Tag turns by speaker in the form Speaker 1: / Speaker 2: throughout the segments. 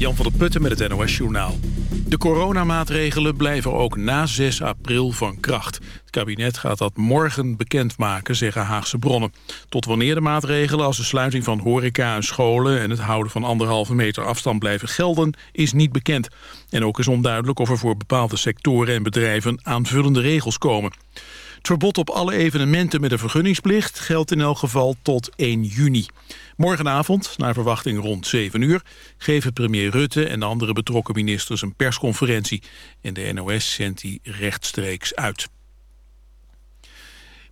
Speaker 1: Jan van der Putten met het NOS Journaal. De coronamaatregelen blijven ook na 6 april van kracht. Het kabinet gaat dat morgen bekendmaken, zeggen Haagse bronnen. Tot wanneer de maatregelen als de sluiting van horeca en scholen... en het houden van anderhalve meter afstand blijven gelden, is niet bekend. En ook is onduidelijk of er voor bepaalde sectoren en bedrijven aanvullende regels komen. Het verbod op alle evenementen met een vergunningsplicht geldt in elk geval tot 1 juni. Morgenavond, naar verwachting rond 7 uur, geven premier Rutte en de andere betrokken ministers een persconferentie. En de NOS zendt die rechtstreeks uit.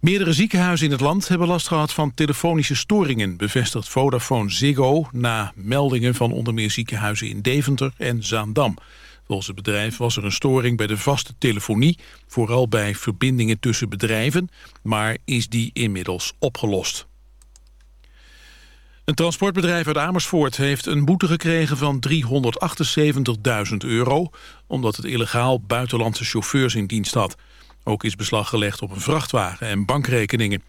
Speaker 1: Meerdere ziekenhuizen in het land hebben last gehad van telefonische storingen, bevestigt Vodafone Ziggo na meldingen van onder meer ziekenhuizen in Deventer en Zaandam. Volgens het bedrijf was er een storing bij de vaste telefonie, vooral bij verbindingen tussen bedrijven, maar is die inmiddels opgelost. Een transportbedrijf uit Amersfoort heeft een boete gekregen van 378.000 euro... omdat het illegaal buitenlandse chauffeurs in dienst had. Ook is beslag gelegd op een vrachtwagen en bankrekeningen.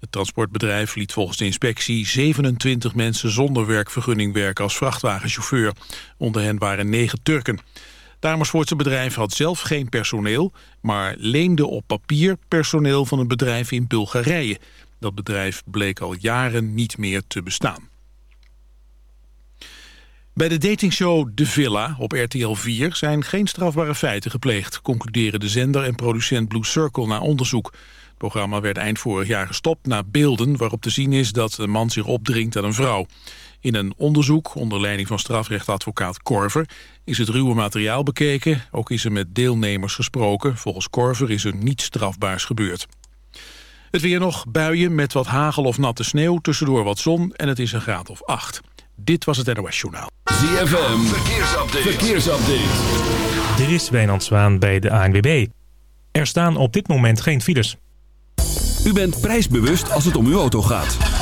Speaker 1: Het transportbedrijf liet volgens de inspectie 27 mensen zonder werkvergunning werken als vrachtwagenchauffeur. Onder hen waren negen Turken. Het bedrijf had zelf geen personeel, maar leende op papier personeel van een bedrijf in Bulgarije. Dat bedrijf bleek al jaren niet meer te bestaan. Bij de datingshow De Villa op RTL 4 zijn geen strafbare feiten gepleegd, concluderen de zender en producent Blue Circle na onderzoek. Het programma werd eind vorig jaar gestopt na beelden waarop te zien is dat een man zich opdringt aan een vrouw. In een onderzoek onder leiding van strafrechtadvocaat Korver is het ruwe materiaal bekeken. Ook is er met deelnemers gesproken. Volgens Korver is er niets strafbaars gebeurd. Het weer nog, buien met wat hagel of natte sneeuw, tussendoor wat zon en het is een graad of 8. Dit was het NOS Journaal.
Speaker 2: ZFM, verkeersupdate. verkeersupdate.
Speaker 3: Dit is Wijnand Zwaan bij de ANWB. Er staan op dit moment geen files.
Speaker 2: U bent prijsbewust als het om uw auto gaat.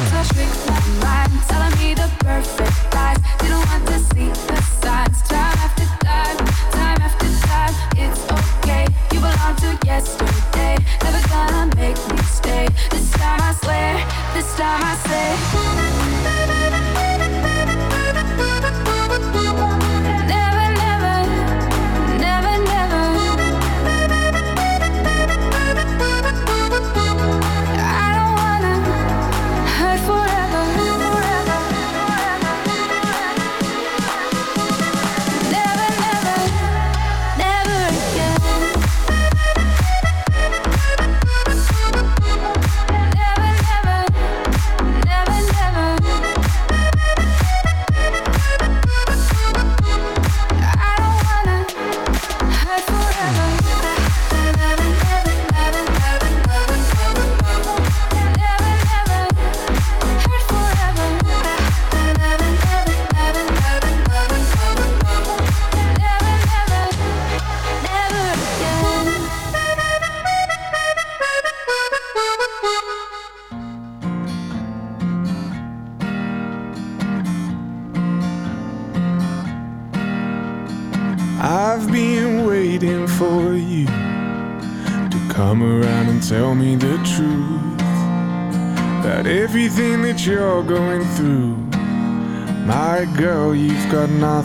Speaker 4: Wasser schlägt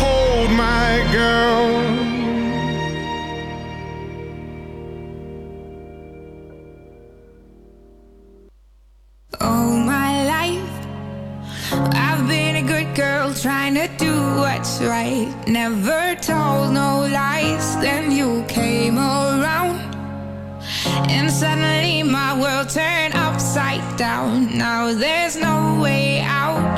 Speaker 5: Hold my girl.
Speaker 6: All my life, I've been a good girl trying to
Speaker 7: do what's right. Never told no lies. Then you came around. And suddenly my world turned upside down. Now there's no way out.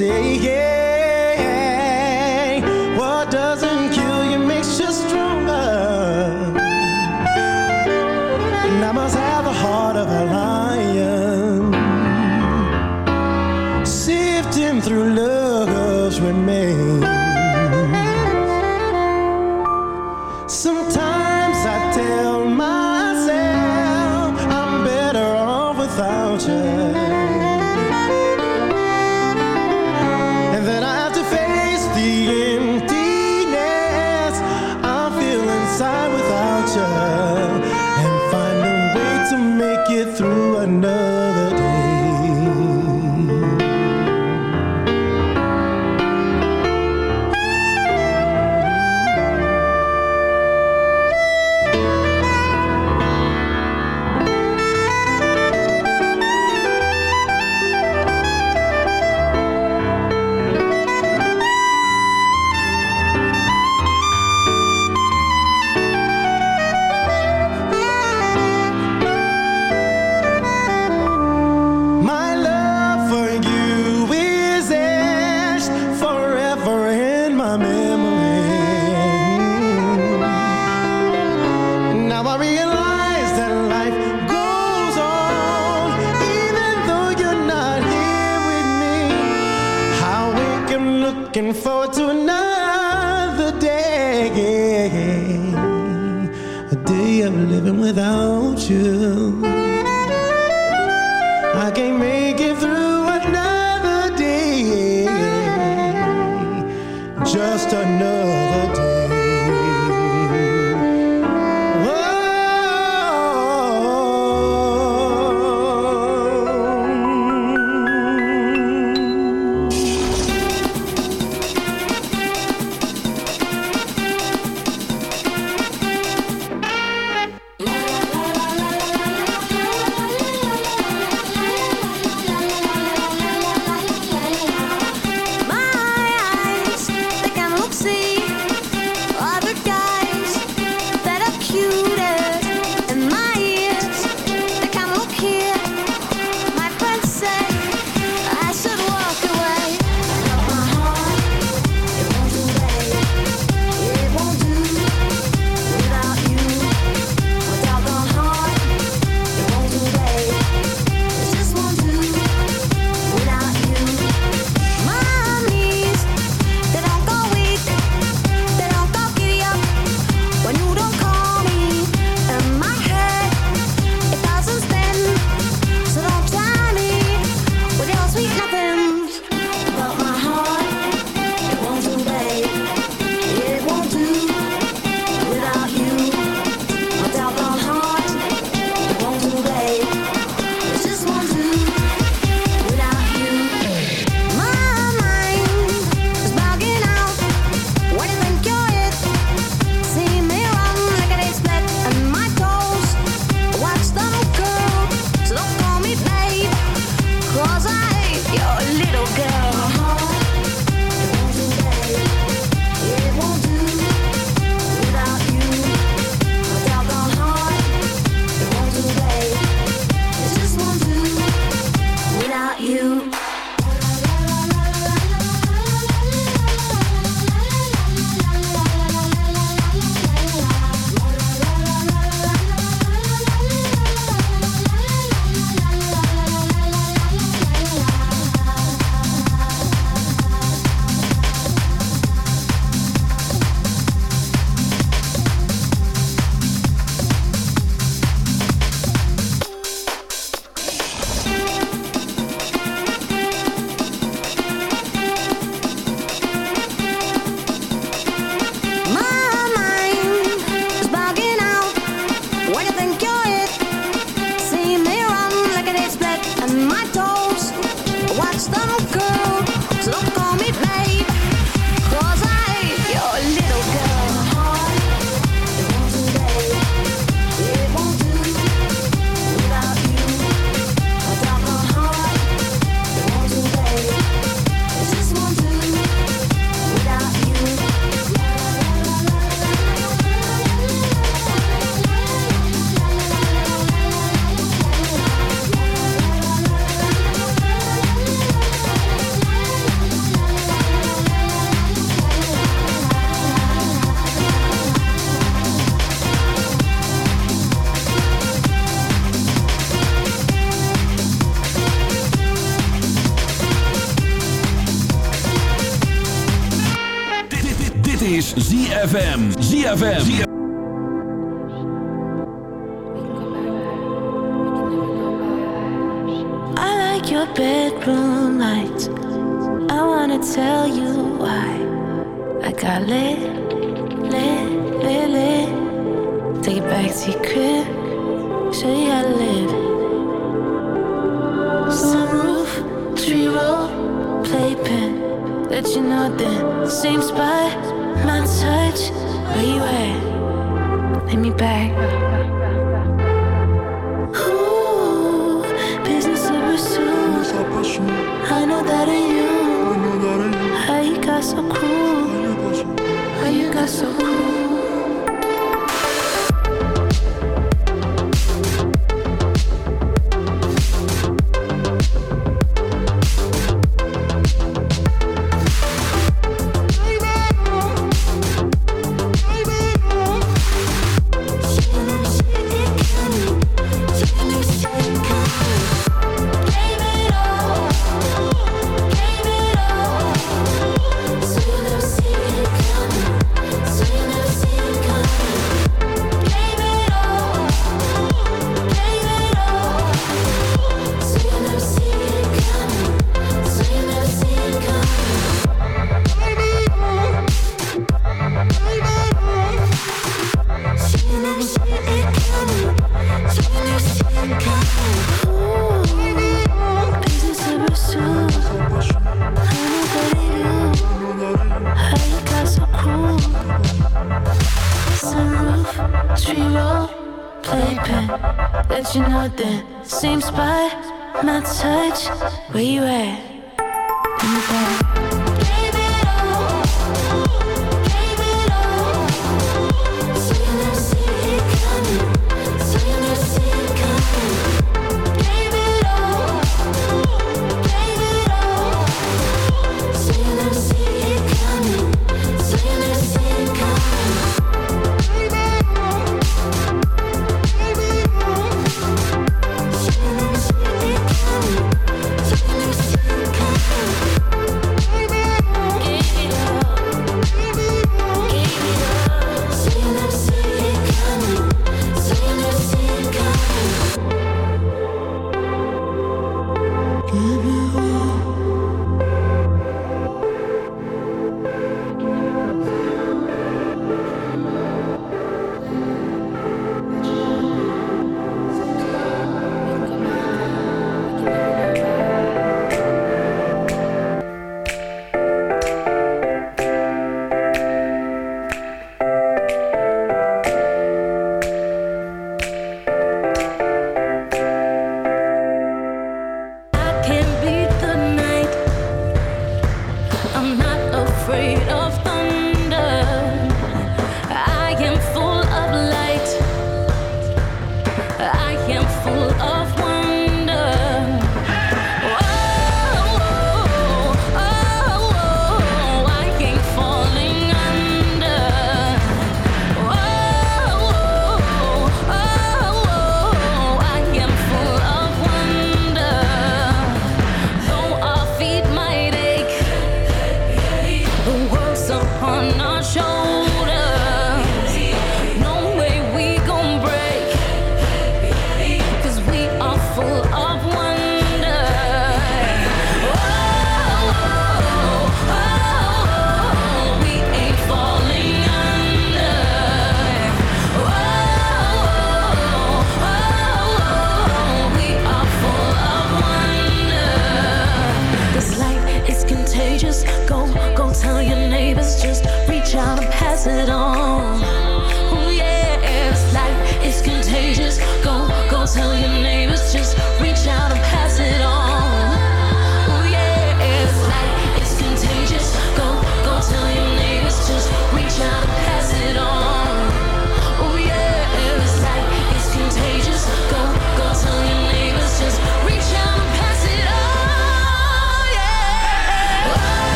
Speaker 8: Say, make it through another day. Just another.
Speaker 7: like your
Speaker 6: bedroom lights. I wanna tell you why. I got lit, lit, lit, lit. Take it back to your crib, show you how to live. Sunroof, tree roll, playpen. Let you know the Same spot, my touch. Where you at? Let me back. so cruel? Why you got so cruel?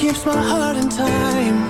Speaker 9: keeps my heart in time.